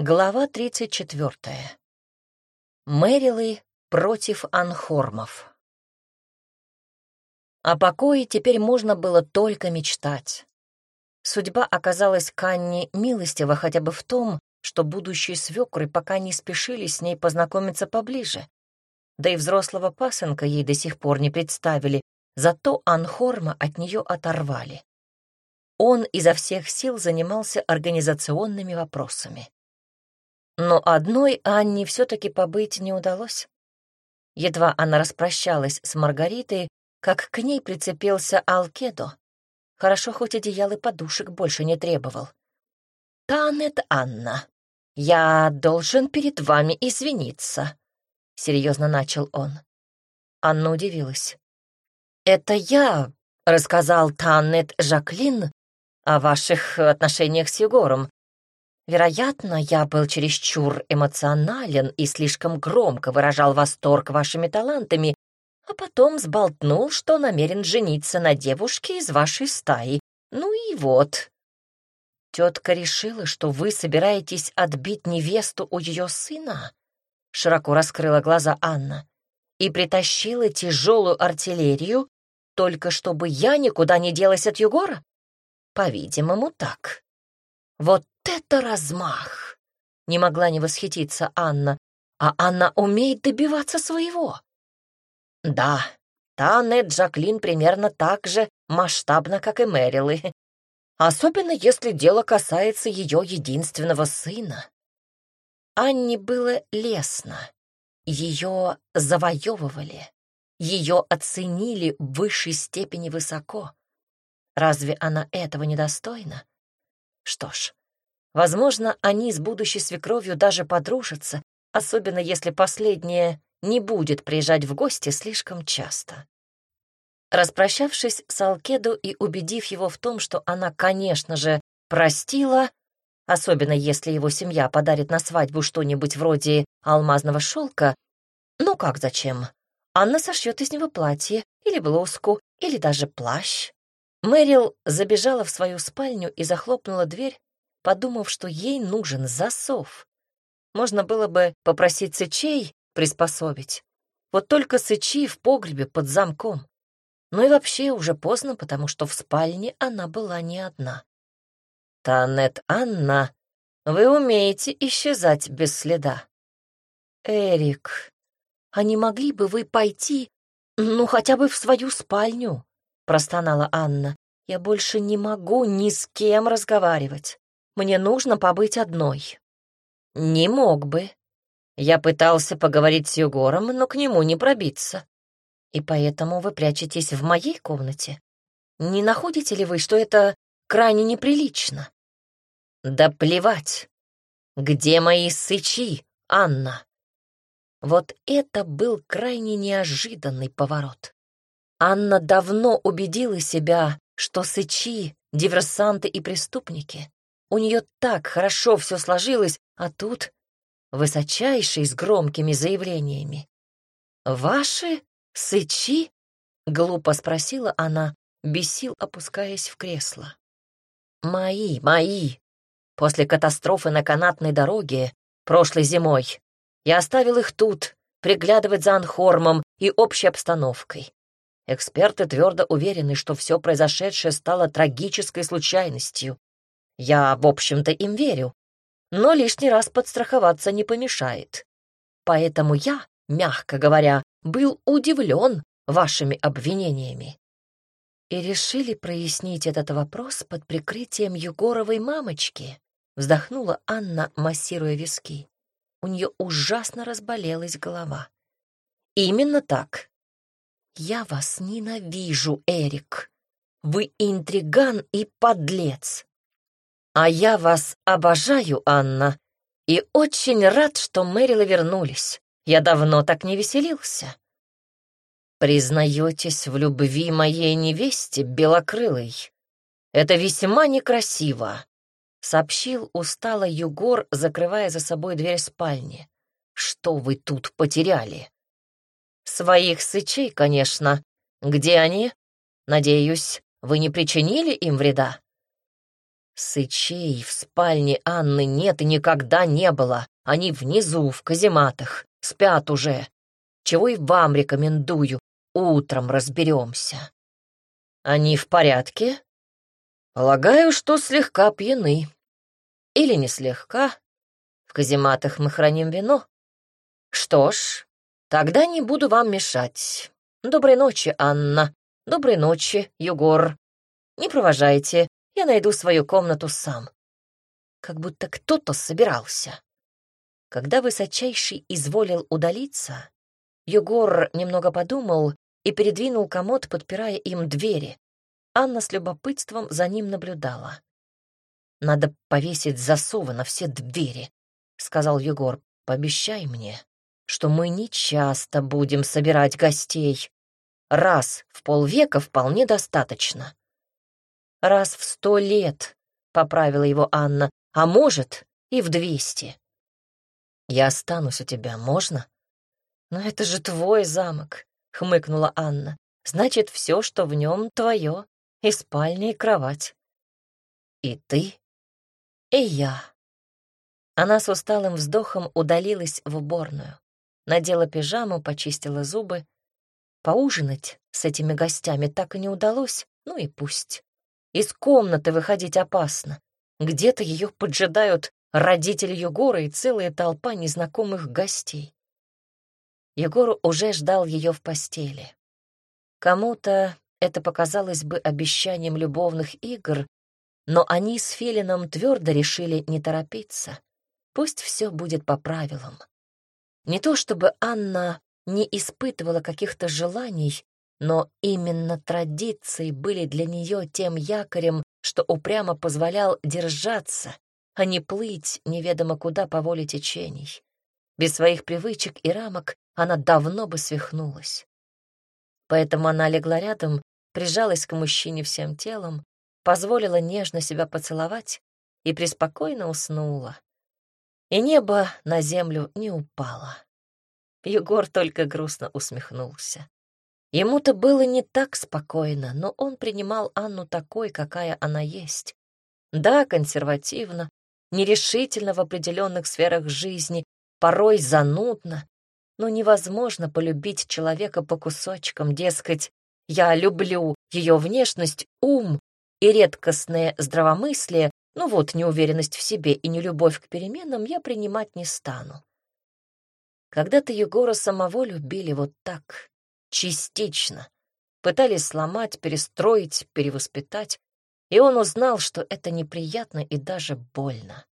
Глава 34. Мэрилы против анхормов. О покое теперь можно было только мечтать. Судьба оказалась Канни милостива хотя бы в том, что будущие свекры пока не спешили с ней познакомиться поближе. Да и взрослого пасынка ей до сих пор не представили, зато Анхорма от нее оторвали. Он изо всех сил занимался организационными вопросами. Но одной Анне все-таки побыть не удалось. Едва она распрощалась с Маргаритой, как к ней прицепился Алкедо. Хорошо, хоть одеял и подушек больше не требовал. «Танет Анна, я должен перед вами извиниться», — серьезно начал он. Анна удивилась. «Это я рассказал Танет Жаклин о ваших отношениях с Егором. Вероятно, я был чересчур эмоционален и слишком громко выражал восторг вашими талантами, а потом сболтнул, что намерен жениться на девушке из вашей стаи. Ну и вот. Тетка решила, что вы собираетесь отбить невесту у ее сына? Широко раскрыла глаза Анна. И притащила тяжелую артиллерию, только чтобы я никуда не делась от Егора? По-видимому, так. Вот это размах! Не могла не восхититься Анна. А она умеет добиваться своего. Да, та Нед Джаклин примерно так же масштабна, как и Мэрилы. Особенно если дело касается ее единственного сына. Анне было лестно. Ее завоевывали. Ее оценили в высшей степени высоко. Разве она этого недостойна? Что ж, возможно, они с будущей свекровью даже подружатся, особенно если последняя не будет приезжать в гости слишком часто. Распрощавшись с Алкеду и убедив его в том, что она, конечно же, простила, особенно если его семья подарит на свадьбу что-нибудь вроде алмазного шелка, ну как зачем? Анна сошьет из него платье или блузку, или даже плащ. Мэрил забежала в свою спальню и захлопнула дверь, подумав, что ей нужен засов. Можно было бы попросить сычей приспособить. Вот только сычи в погребе под замком. Ну и вообще уже поздно, потому что в спальне она была не одна. «Танет Анна, вы умеете исчезать без следа». «Эрик, а не могли бы вы пойти, ну, хотя бы в свою спальню?» простонала Анна. «Я больше не могу ни с кем разговаривать. Мне нужно побыть одной». «Не мог бы. Я пытался поговорить с Егором, но к нему не пробиться. И поэтому вы прячетесь в моей комнате. Не находите ли вы, что это крайне неприлично?» «Да плевать. Где мои сычи, Анна?» Вот это был крайне неожиданный поворот. Анна давно убедила себя, что сычи — диверсанты и преступники. У нее так хорошо все сложилось, а тут высочайший с громкими заявлениями. «Ваши сычи?» — глупо спросила она, без сил опускаясь в кресло. «Мои, мои. После катастрофы на канатной дороге прошлой зимой я оставил их тут, приглядывать за Анхормом и общей обстановкой. Эксперты твердо уверены, что все произошедшее стало трагической случайностью. Я, в общем-то, им верю, но лишний раз подстраховаться не помешает. Поэтому я, мягко говоря, был удивлен вашими обвинениями. И решили прояснить этот вопрос под прикрытием Егоровой мамочки, вздохнула Анна, массируя виски. У нее ужасно разболелась голова. Именно так. «Я вас ненавижу, Эрик. Вы интриган и подлец. А я вас обожаю, Анна, и очень рад, что Мэрилы вернулись. Я давно так не веселился». «Признаетесь в любви моей невесте, белокрылой. Это весьма некрасиво», — сообщил устало Югор, закрывая за собой дверь спальни. «Что вы тут потеряли?» Своих сычей, конечно. Где они? Надеюсь, вы не причинили им вреда? Сычей в спальне Анны нет и никогда не было. Они внизу, в казематах, спят уже. Чего и вам рекомендую. Утром разберемся. Они в порядке? Полагаю, что слегка пьяны. Или не слегка. В казематах мы храним вино. Что ж, тогда не буду вам мешать. Доброй ночи, Анна. Доброй ночи, Югор. Не провожайте, найду свою комнату сам. Как будто кто-то собирался. Когда высочайший изволил удалиться, Югор немного подумал и передвинул комод, подпирая им двери. Анна с любопытством за ним наблюдала. «Надо повесить засовы на все двери», — сказал Егор. «Пообещай мне, что мы не часто будем собирать гостей. Раз в полвека вполне достаточно раз в сто лет, — поправила его Анна, — а может, и в двести. Я останусь у тебя, можно? Но это же твой замок, — хмыкнула Анна. Значит, все, что в нем, твое, и спальня, и кровать. И ты, и я. Она с усталым вздохом удалилась в уборную, надела пижаму, почистила зубы. Поужинать с этими гостями так и не удалось, ну и пусть. Из комнаты выходить опасно. Где-то ее поджидают родители Егора и целая толпа незнакомых гостей. Егор уже ждал ее в постели. Кому-то это показалось бы обещанием любовных игр, но они с Филином твердо решили не торопиться. Пусть все будет по правилам. Не то чтобы Анна не испытывала каких-то желаний, но именно традиции были для нее тем якорем, что упрямо позволял держаться, а не плыть неведомо куда по воле течений. Без своих привычек и рамок она давно бы свихнулась. Поэтому она легла рядом, прижалась к мужчине всем телом, позволила нежно себя поцеловать и преспокойно уснула. И небо на землю не упало. Егор только грустно усмехнулся. Ему-то было не так спокойно, но он принимал Анну такой, какая она есть. Да, консервативно, нерешительно в определенных сферах жизни, порой занудно, но невозможно полюбить человека по кусочкам, дескать, я люблю ее внешность, ум и редкостное здравомыслие, ну вот неуверенность в себе и нелюбовь к переменам я принимать не стану. Когда-то Егора самого любили вот так, частично. Пытались сломать, перестроить, перевоспитать, и он узнал, что это неприятно и даже больно.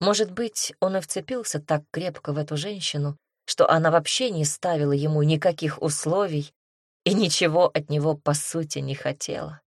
Может быть, он и вцепился так крепко в эту женщину, что она вообще не ставила ему никаких условий и ничего от него, по сути, не хотела.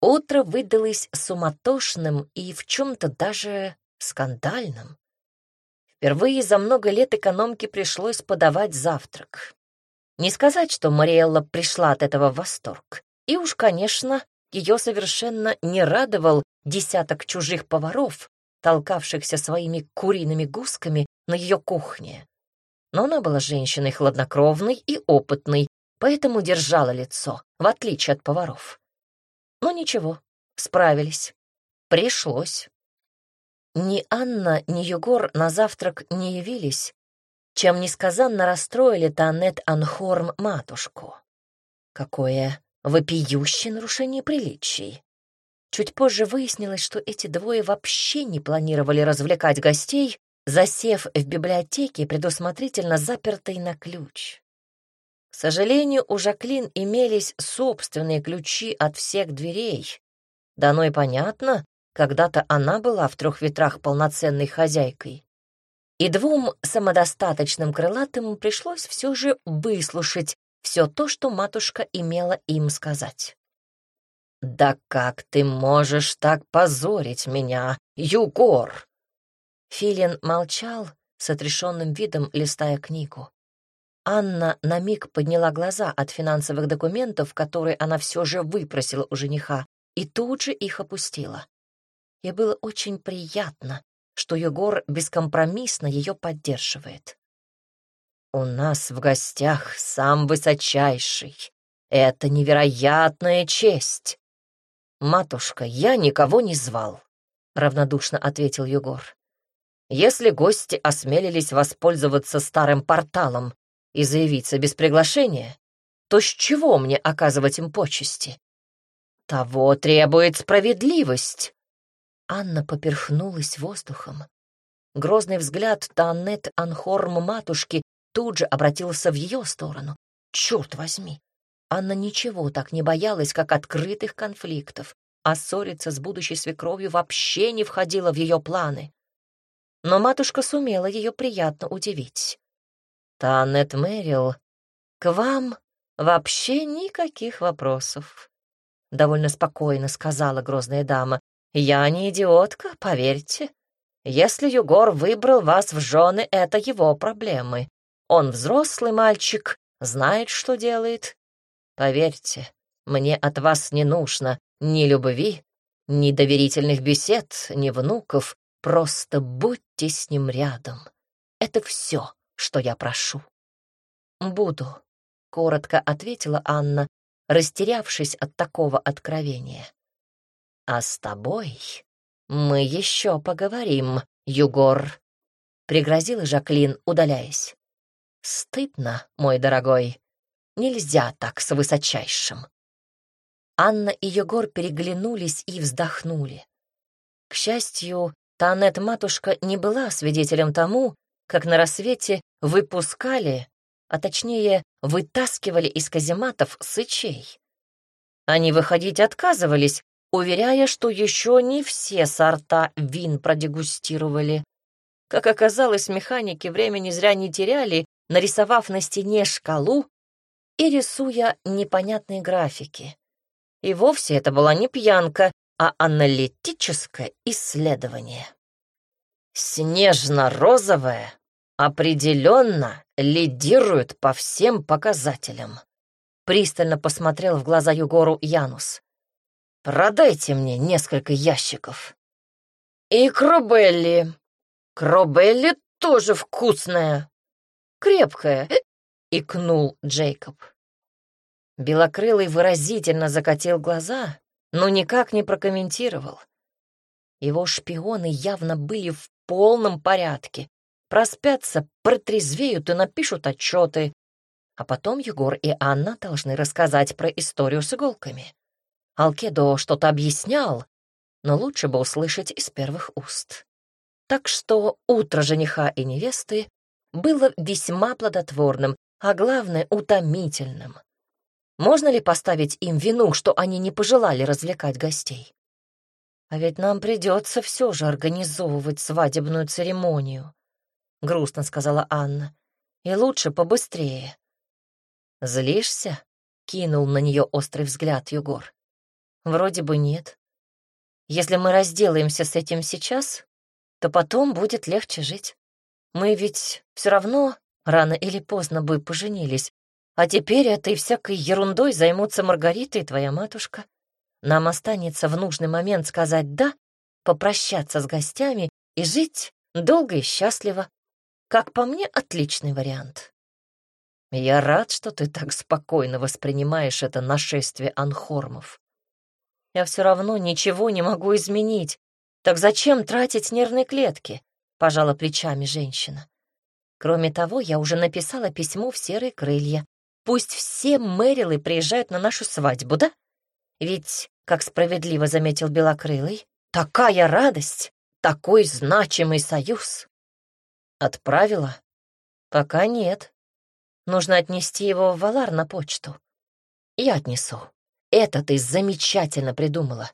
Утро выдалось суматошным и в чем-то даже скандальным. Впервые за много лет экономке пришлось подавать завтрак. Не сказать, что Мариэлла пришла от этого в восторг. И уж, конечно, ее совершенно не радовал десяток чужих поваров, толкавшихся своими куриными гусками на ее кухне. Но она была женщиной хладнокровной и опытной, поэтому держала лицо, в отличие от поваров. Но ничего, справились. Пришлось. Ни Анна, ни Егор на завтрак не явились, чем несказанно расстроили Танет Анхорм матушку. Какое вопиющее нарушение приличий. Чуть позже выяснилось, что эти двое вообще не планировали развлекать гостей, засев в библиотеке, предусмотрительно запертой на ключ. К сожалению, у Жаклин имелись собственные ключи от всех дверей. Да оно и понятно, когда-то она была в трех ветрах полноценной хозяйкой. И двум самодостаточным крылатым пришлось все же выслушать все то, что матушка имела им сказать. «Да как ты можешь так позорить меня, Югор?» Филин молчал с отрешенным видом, листая книгу. Анна на миг подняла глаза от финансовых документов, которые она все же выпросила у жениха, и тут же их опустила и было очень приятно, что Егор бескомпромиссно ее поддерживает. «У нас в гостях сам высочайший. Это невероятная честь!» «Матушка, я никого не звал», — равнодушно ответил Егор. «Если гости осмелились воспользоваться старым порталом и заявиться без приглашения, то с чего мне оказывать им почести? Того требует справедливость». Анна поперхнулась воздухом. Грозный взгляд Таннет Анхорм матушки тут же обратился в ее сторону. Черт возьми! Анна ничего так не боялась, как открытых конфликтов, а ссориться с будущей свекровью вообще не входило в ее планы. Но матушка сумела ее приятно удивить. «Таннет Мэрил, к вам вообще никаких вопросов», — довольно спокойно сказала грозная дама. «Я не идиотка, поверьте. Если Югор выбрал вас в жены, это его проблемы. Он взрослый мальчик, знает, что делает. Поверьте, мне от вас не нужно ни любви, ни доверительных бесед, ни внуков. Просто будьте с ним рядом. Это все, что я прошу. Буду, — коротко ответила Анна, растерявшись от такого откровения. А с тобой мы еще поговорим, Югор, — пригрозила Жаклин, удаляясь. Стыдно, мой дорогой. Нельзя так с высочайшим. Анна и Егор переглянулись и вздохнули. К счастью, Танет-матушка не была свидетелем тому, как на рассвете выпускали, а точнее вытаскивали из казематов сычей. Они выходить отказывались, уверяя, что еще не все сорта вин продегустировали. Как оказалось, механики времени зря не теряли нарисовав на стене шкалу и рисуя непонятные графики. И вовсе это была не пьянка, а аналитическое исследование. Снежно-розовое определенно лидирует по всем показателям. Пристально посмотрел в глаза Югору Янус. «Продайте мне несколько ящиков». «И крубелли. Крубелли тоже вкусная», крепкая!» — икнул Джейкоб. Белокрылый выразительно закатил глаза, но никак не прокомментировал. Его шпионы явно были в полном порядке. Проспятся, протрезвеют и напишут отчеты. А потом Егор и Анна должны рассказать про историю с иголками. Алкедо что-то объяснял, но лучше бы услышать из первых уст. Так что утро жениха и невесты было весьма плодотворным, а главное — утомительным. Можно ли поставить им вину, что они не пожелали развлекать гостей? А ведь нам придется все же организовывать свадебную церемонию, — грустно сказала Анна. И лучше побыстрее. Злишься? — кинул на нее острый взгляд Егор. Вроде бы нет. Если мы разделаемся с этим сейчас, то потом будет легче жить. Мы ведь все равно рано или поздно бы поженились, а теперь этой всякой ерундой займутся Маргарита и твоя матушка. Нам останется в нужный момент сказать «да», попрощаться с гостями и жить долго и счастливо. Как по мне, отличный вариант. Я рад, что ты так спокойно воспринимаешь это нашествие анхормов. Я все равно ничего не могу изменить. Так зачем тратить нервные клетки? пожала плечами женщина. Кроме того, я уже написала письмо в серые крылья. Пусть все Мэрилы приезжают на нашу свадьбу, да? Ведь, как справедливо заметил Белокрылый, такая радость, такой значимый союз. Отправила? Пока нет. Нужно отнести его в Валар на почту. Я отнесу. Это ты замечательно придумала.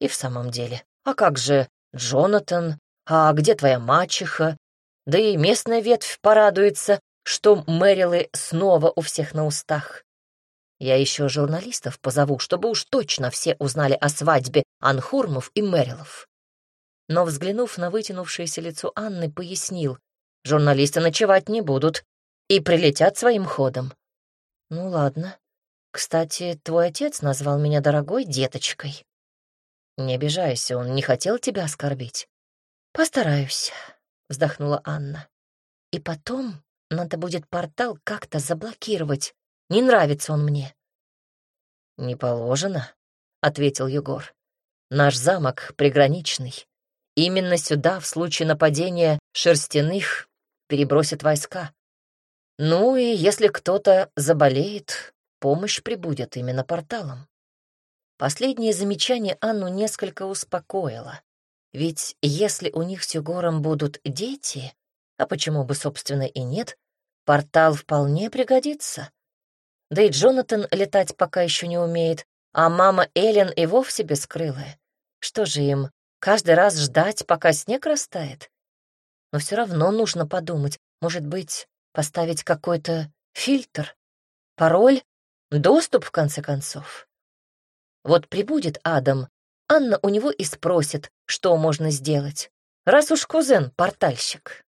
И в самом деле, а как же Джонатан, а где твоя мачеха? Да и местная ветвь порадуется, что Мэрилы снова у всех на устах. Я еще журналистов позову, чтобы уж точно все узнали о свадьбе Анхурмов и Мэрилов. Но, взглянув на вытянувшееся лицо Анны, пояснил, журналисты ночевать не будут и прилетят своим ходом. Ну ладно. Кстати, твой отец назвал меня дорогой деточкой. Не обижайся, он не хотел тебя оскорбить. «Постараюсь», — вздохнула Анна. «И потом надо будет портал как-то заблокировать. Не нравится он мне». «Не положено», — ответил Егор. Наш замок приграничный. Именно сюда в случае нападения шерстяных перебросят войска. Ну и если кто-то заболеет, помощь прибудет именно порталом. Последнее замечание Анну несколько успокоило. Ведь если у них с Егором будут дети, а почему бы, собственно, и нет, портал вполне пригодится. Да и Джонатан летать пока еще не умеет, а мама Эллен и вовсе бескрылая. Что же им, каждый раз ждать, пока снег растает? Но все равно нужно подумать, может быть, поставить какой-то фильтр, пароль, доступ, в конце концов. Вот прибудет Адам, Анна у него и спросит, что можно сделать, раз уж кузен — портальщик.